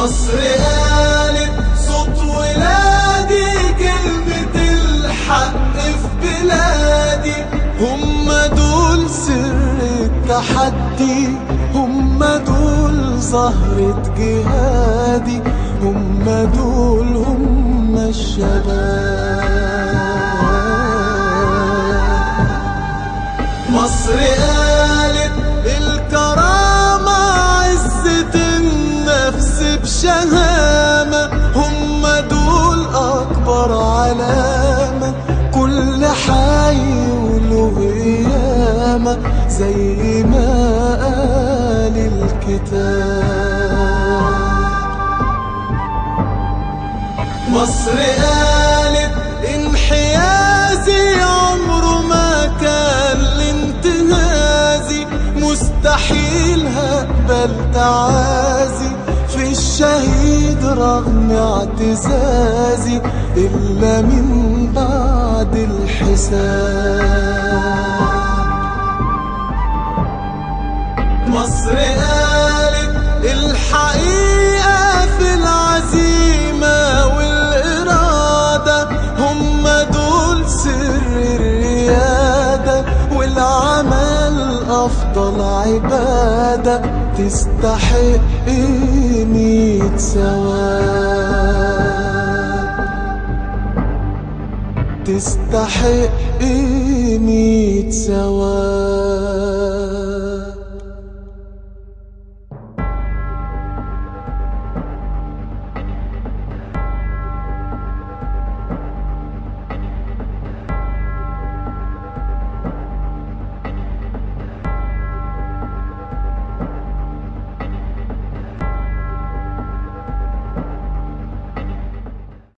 مصر قالت صوت ولادي كلمة الحق في بلادي. هم دول سر التحدي هم دول زهرة جهادي. هم دول هم الشباب. مصر قالت زي ما قال الكتاب. مصر قالت انحيازي عمره ما كان لانتهازي. مستحيل هقبل تعازي. في الشهيد رغم اعتزازي. إلا من بعد الحساب. مصر قالت الحقيقة في العزيمة والإرادة هم دول سر الريادة والعمل أفضل عبادة تستحق مية ثواب تستحق مية ثواب